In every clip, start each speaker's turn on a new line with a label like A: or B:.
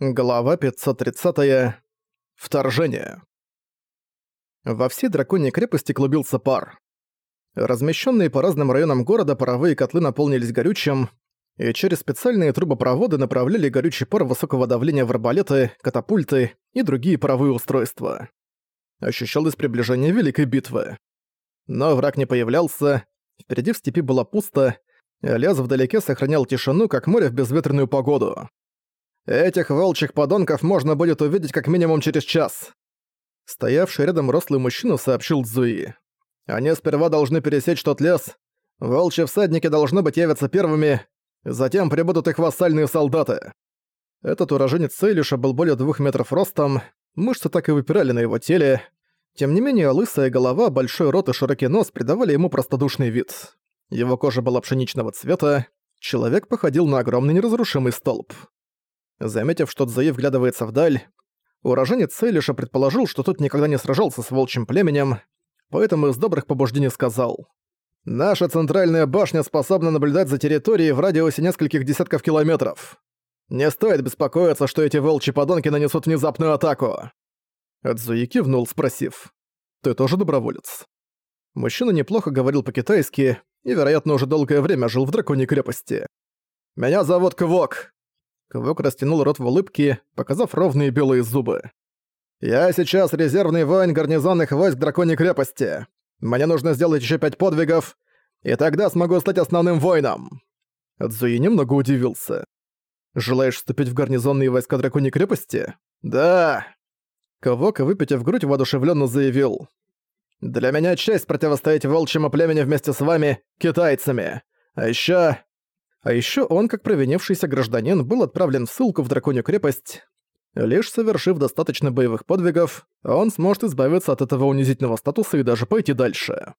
A: Глава 530. Вторжение. Во всей драконьей крепости клубился пар. Размещенные по разным районам города паровые котлы наполнились горючим, и через специальные трубопроводы направляли горючий пар высокого давления в арбалеты, катапульты и другие паровые устройства. Ощущалось приближение Великой битвы. Но враг не появлялся, впереди в степи было пусто, и лес вдалеке сохранял тишину, как море в безветренную погоду. Этих волчьих подонков можно будет увидеть как минимум через час. Стоявший рядом рослый мужчина сообщил Цзуи. Они сперва должны пересечь тот лес. Волчьи всадники должны быть явятся первыми, затем прибудут их вассальные солдаты. Этот уроженец Сейлиша был более двух метров ростом, мышцы так и выпирали на его теле. Тем не менее, лысая голова, большой рот и широкий нос придавали ему простодушный вид. Его кожа была пшеничного цвета, человек походил на огромный неразрушимый столб. Заметив, что Цзуи вглядывается вдаль, уроженец Сейлиша предположил, что тот никогда не сражался с волчьим племенем, поэтому из добрых побуждений сказал. «Наша центральная башня способна наблюдать за территорией в радиусе нескольких десятков километров. Не стоит беспокоиться, что эти волчьи подонки нанесут внезапную атаку». Цзуи кивнул, спросив. «Ты тоже доброволец?» Мужчина неплохо говорил по-китайски и, вероятно, уже долгое время жил в драконьей крепости. «Меня зовут Квок. Квок растянул рот в улыбке, показав ровные белые зубы. «Я сейчас резервный воин гарнизонных войск Драконьей крепости. Мне нужно сделать еще пять подвигов, и тогда смогу стать основным воином». Цзуи немного удивился. «Желаешь вступить в гарнизонные войска Драконьей крепости?» «Да!» Квок, выпитив грудь, воодушевленно заявил. «Для меня честь противостоять волчьему племени вместе с вами, китайцами. А еще а еще он, как провинившийся гражданин, был отправлен в ссылку в Драконью крепость. Лишь совершив достаточно боевых подвигов, он сможет избавиться от этого унизительного статуса и даже пойти дальше.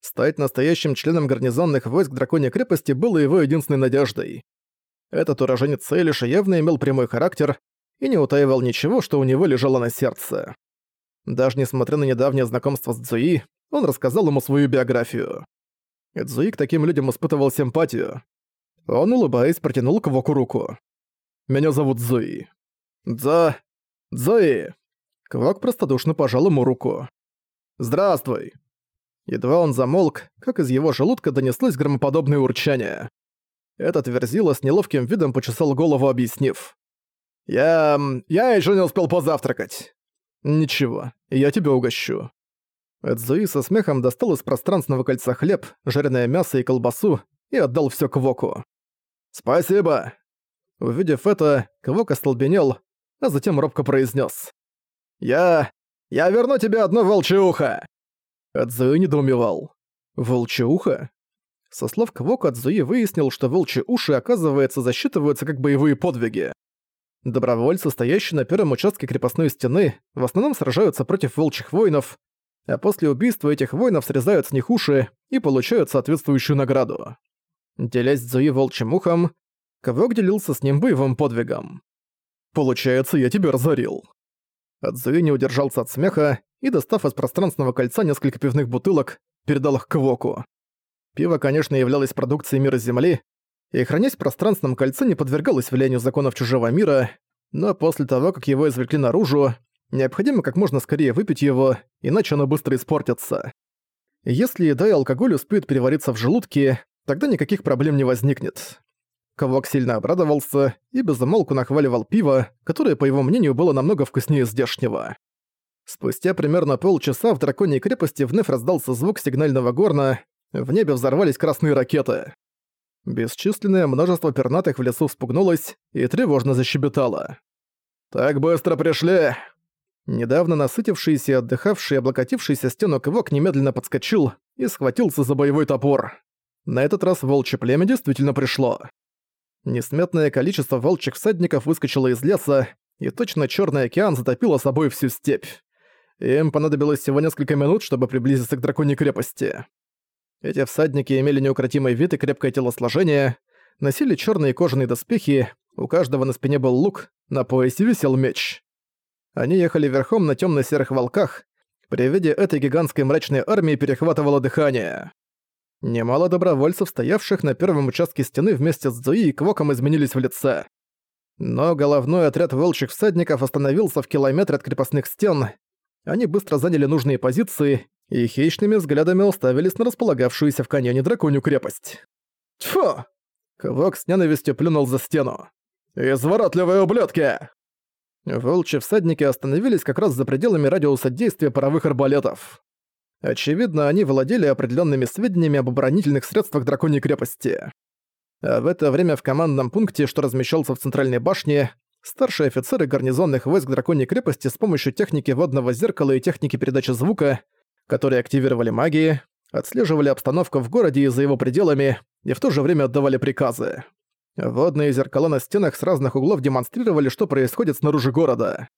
A: Стать настоящим членом гарнизонных войск Драконьей крепости было его единственной надеждой. Этот уроженец Сейлиша явно имел прямой характер и не утаивал ничего, что у него лежало на сердце. Даже несмотря на недавнее знакомство с Цзуи, он рассказал ему свою биографию. Цзуи к таким людям испытывал симпатию, он, улыбаясь, протянул к Воку руку. «Меня зовут Зои». «Дза... Зои!» Квак простодушно пожал ему руку. «Здравствуй!» Едва он замолк, как из его желудка донеслось громоподобное урчание. Этот верзила с неловким видом почесал голову, объяснив. «Я... я еще не успел позавтракать». «Ничего, я тебя угощу». Эдзуи со смехом достал из пространственного кольца хлеб, жареное мясо и колбасу и отдал все Квоку. «Спасибо!» Увидев это, Квок остолбенел, а затем робко произнес: «Я... я верну тебе одно волчье ухо!» Адзуи недоумевал. «Волчье ухо?» Со слов Квока Адзуи выяснил, что волчьи уши, оказывается, засчитываются как боевые подвиги. Добровольцы, стоящие на первом участке крепостной стены, в основном сражаются против волчьих воинов, а после убийства этих воинов срезают с них уши и получают соответствующую награду. Делясь с Зуи волчьим ухом, Квок делился с ним боевым подвигом. «Получается, я тебя разорил». Адзуи не удержался от смеха и, достав из пространственного кольца несколько пивных бутылок, передал их Квоку. Пиво, конечно, являлось продукцией мира Земли, и, хранясь в пространственном кольце, не подвергалось влиянию законов чужого мира, но после того, как его извлекли наружу, необходимо как можно скорее выпить его, иначе оно быстро испортится. Если еда и алкоголь успеют перевариться в желудке, тогда никаких проблем не возникнет. Ковок сильно обрадовался и безумолку нахваливал пиво, которое, по его мнению, было намного вкуснее здешнего. Спустя примерно полчаса в драконьей крепости вновь раздался звук сигнального горна, в небе взорвались красные ракеты. Бесчисленное множество пернатых в лесу вспугнулось и тревожно защебетало. «Так быстро пришли!» Недавно насытившийся и отдыхавший, облокотившийся стену кивок немедленно подскочил и схватился за боевой топор. На этот раз волчье племя действительно пришло. Несметное количество волчьих всадников выскочило из леса, и точно Черный океан затопило собой всю степь. Им понадобилось всего несколько минут, чтобы приблизиться к драконьей крепости. Эти всадники имели неукротимый вид и крепкое телосложение, носили черные кожаные доспехи, у каждого на спине был лук, на поясе висел меч. Они ехали верхом на темно серых волках, при виде этой гигантской мрачной армии перехватывало дыхание. Немало добровольцев, стоявших на первом участке стены вместе с Зуи и Квоком, изменились в лице. Но головной отряд волчьих всадников остановился в километре от крепостных стен. Они быстро заняли нужные позиции и хищными взглядами уставились на располагавшуюся в каньоне драконью крепость. Тьфу! Квок с ненавистью плюнул за стену. «Изворотливые ублюдки!» Волчьи всадники остановились как раз за пределами радиуса действия паровых арбалетов. Очевидно, они владели определенными сведениями об оборонительных средствах драконьей крепости. А в это время в командном пункте, что размещался в центральной башне, старшие офицеры гарнизонных войск драконьей крепости с помощью техники водного зеркала и техники передачи звука, которые активировали магии, отслеживали обстановку в городе и за его пределами, и в то же время отдавали приказы. Водные зеркала на стенах с разных углов демонстрировали, что происходит снаружи города.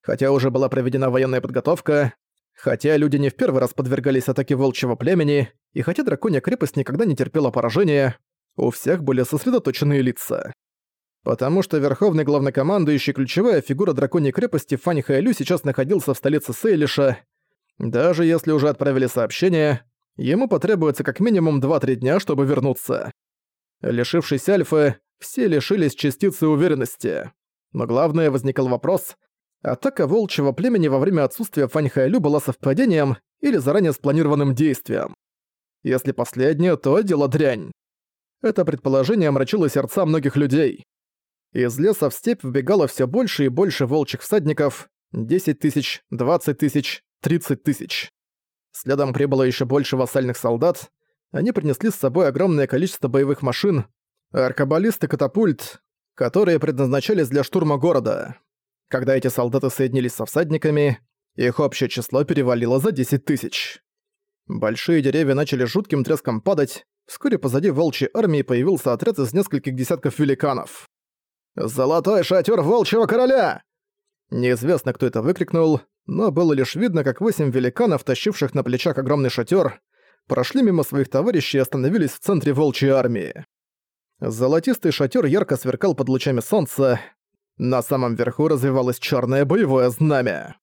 A: Хотя уже была проведена военная подготовка, хотя люди не в первый раз подвергались атаке волчьего племени, и хотя драконья крепость никогда не терпела поражения, у всех были сосредоточенные лица. Потому что верховный главнокомандующий ключевая фигура драконьей крепости Фань Хайлю сейчас находился в столице Сейлиша. Даже если уже отправили сообщение, ему потребуется как минимум 2-3 дня, чтобы вернуться. Лишившись Альфы, все лишились частицы уверенности. Но главное, возникал вопрос, атака волчьего племени во время отсутствия Фань Хайлю была совпадением или заранее спланированным действием. Если последнее, то дело дрянь. Это предположение омрачило сердца многих людей. Из леса в степь вбегало все больше и больше волчьих всадников, 10 тысяч, 20 тысяч, 30 тысяч. Следом прибыло еще больше вассальных солдат, они принесли с собой огромное количество боевых машин, аркабалист и катапульт, которые предназначались для штурма города. Когда эти солдаты соединились со всадниками, их общее число перевалило за 10 тысяч. Большие деревья начали жутким треском падать, вскоре позади волчьей армии появился отряд из нескольких десятков великанов. «Золотой шатер волчьего короля!» Неизвестно, кто это выкрикнул, но было лишь видно, как восемь великанов, тащивших на плечах огромный шатер, прошли мимо своих товарищей и остановились в центре волчьей армии. Золотистый шатер ярко сверкал под лучами солнца. На самом верху развивалось черное боевое знамя.